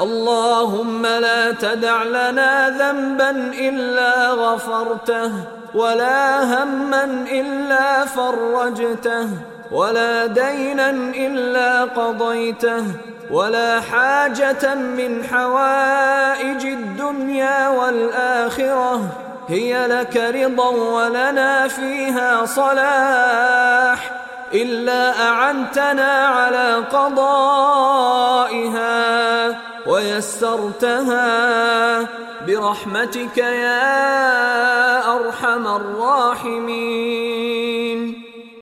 اللهم لا تدع لنا ذنبا إلا غفرته ولا هما إلا فرجته ولا دينا إلا قضيته ولا حاجة من حوائج الدنيا والآخرة. هي لك رضا ولنا فيها صلاح إلا أعنتنا على قضائها ويسرتها برحمتك يا أرحم الراحمين.